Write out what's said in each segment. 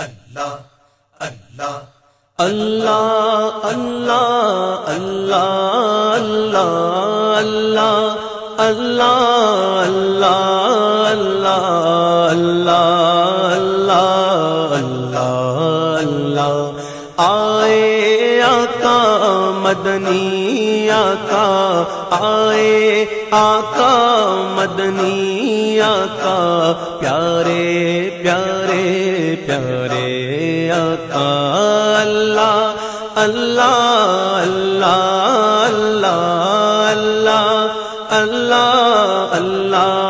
اللہ اللہ اللہ اللہ اللہ اللہ اللہ اللہ اللہ اللہ اللہ اللہ اللہ آئے آقا مدنی آقا آئے آقا مدنی آقا پیارے پیارے پیارے آقا اللہ اللہ اللہ اللہ اللہ اللہ اللہ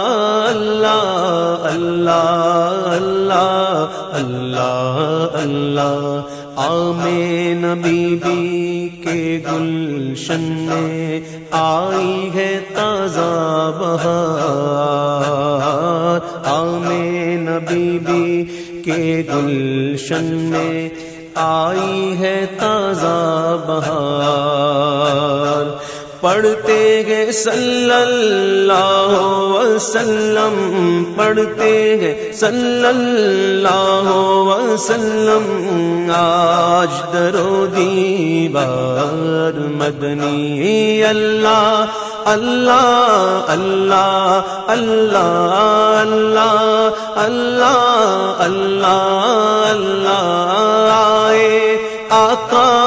اللہ اللہ اللہ اللہ آمین بی بی کے گلشن میں آئی ہے تازہ بہار آمین بی بی کے گلشن میں آئی ہے تازہ بہار۔ پڑھتے گے صلی اللہ وسلم، پڑھتے گے صلی اللہ وسلم۔ آج درو دیوار مدنی، اللہ اللہ اللہ اللہ اللہ اللہ اللہ اللہ، آئے آقا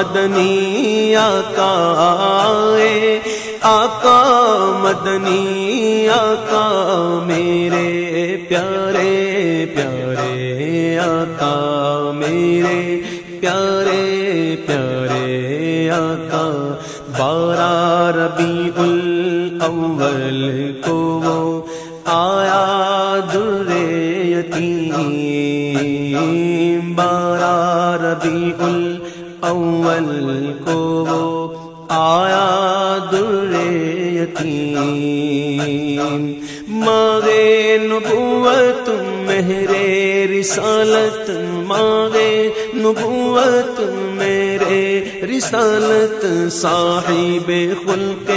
مدنی آقا آئے آقا مدنی آقا میرے پیارے پیارے آقا، میرے پیارے پیارے آقا۔ بارہ ربیع الاول کو وہ آیا در یتیم بارہ ربیع الاول کو وہ آیا در یتیم ماغے نبوت مہرے رسالت۔ ماغے نبوت میرے رسالت۔ صاحب خلق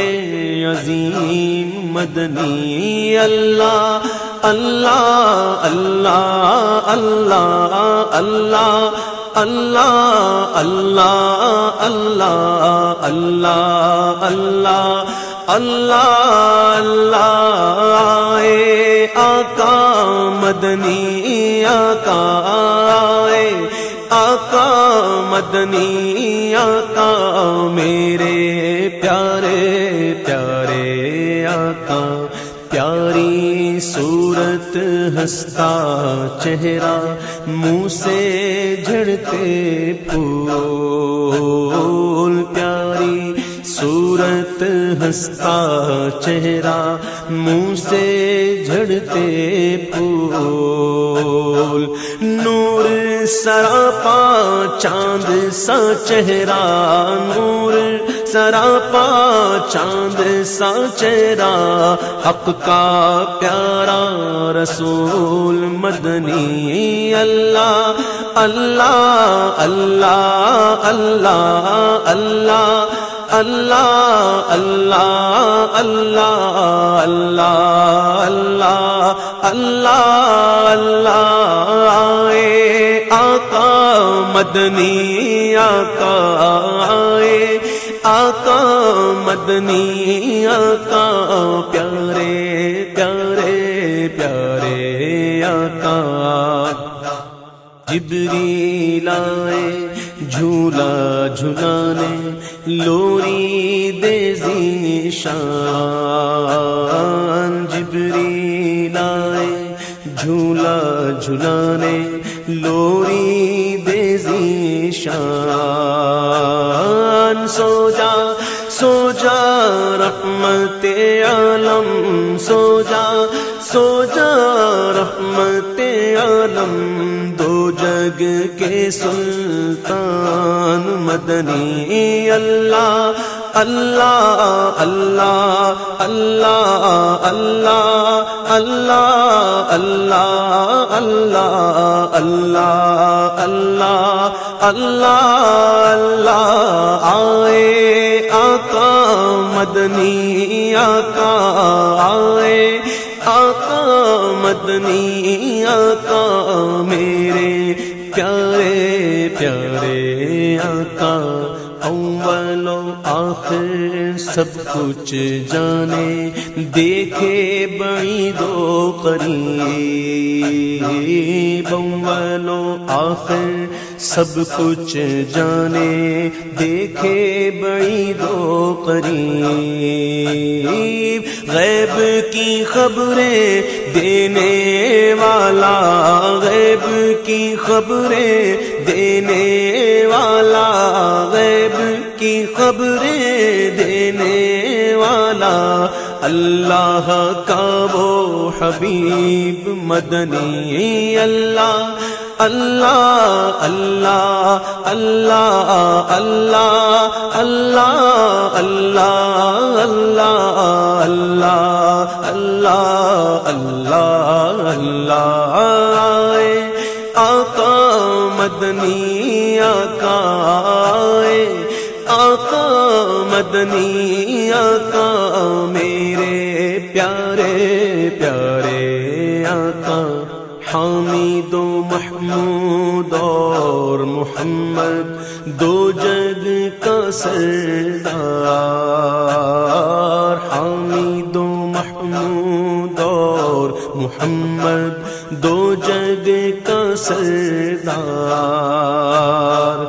عظیم، مدنی اللہ۔ اللہ اللہ اللہ اللہ اللہ اللہ اللہ اللہ اللہ اللہ اللہ آقا مدنی آقا اے آقا مدنی آقا میرے پیارے پیارے آقا صورت ہستا چہرہ منہ سے جھڑتے پھول پیاری صورت ہستا چہرہ منہ سے جھڑتے پھول نور سراپا چاند سا چہرہ نور سراپا چاند سا چہرہ حق کا پیارا رسول مدنی اللہ اللہ اللہ اللہ اللہ اللہ اللہ اللہ اللہ اللہ اللہ اللہ اے آقا مدنی آقا آقا مدنی آقا پیارے پیارے پیارے آقا جبریل آئے، جھولا جھلانے، لوری دے شان۔ جبریل آئے، جھولا جھلانے، لوری دے شان۔ سو جا سو جا رحمت عالم، سو جا سو جا رحمت عالم، دو جگ کے سلطان مدنی اللہ۔ اللہ اللہ اللہ اللہ اللہ اللہ اللہ اللہ اللہ اللہ اللہ آئے آقا مدنی آقا آئے آقا مدنی آقا میرے پیارے پیارے آقا اول آخر سب کچھ جانے، دیکھے بڑی دو قریب اول آخر سب کچھ جانے، دیکھے بڑی دو قریب۔ غیب کی خبریں دینے والا، غیب کی خبریں دینے والا، غیب کی خبریں دینے والا اللہ کا وہ حبیب مدنی اللہ اللہ اللہ اللہ اللہ اللہ اللہ اللہ اللہ اللہ اللہ اللہ آقا مدنی مدنی آقا میرے پیارے پیارے آقا، حامد و محمود اور محمد، دو جگ کا سردار، حامد محمد، دو جگ کا سردار۔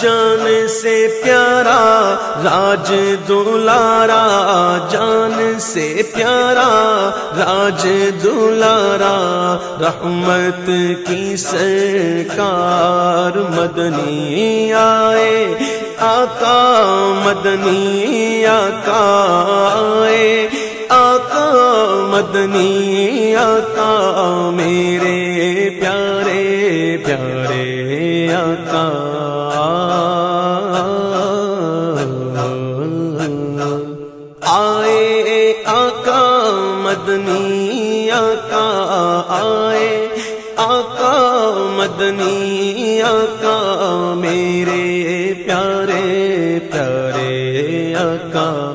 جان سے پیارا، راج دلارا۔ جان سے پیارا، راج دلارا۔ رحمت کی سرکار مدنی آئے، آقا مدنی آقا آئے۔ مدنی آقا، میرے پیارے پیارے آقا۔ آئے آقا، مدنی آقا، آئے آقا، مدنی آقا، میرے پیارے پیارے آقا۔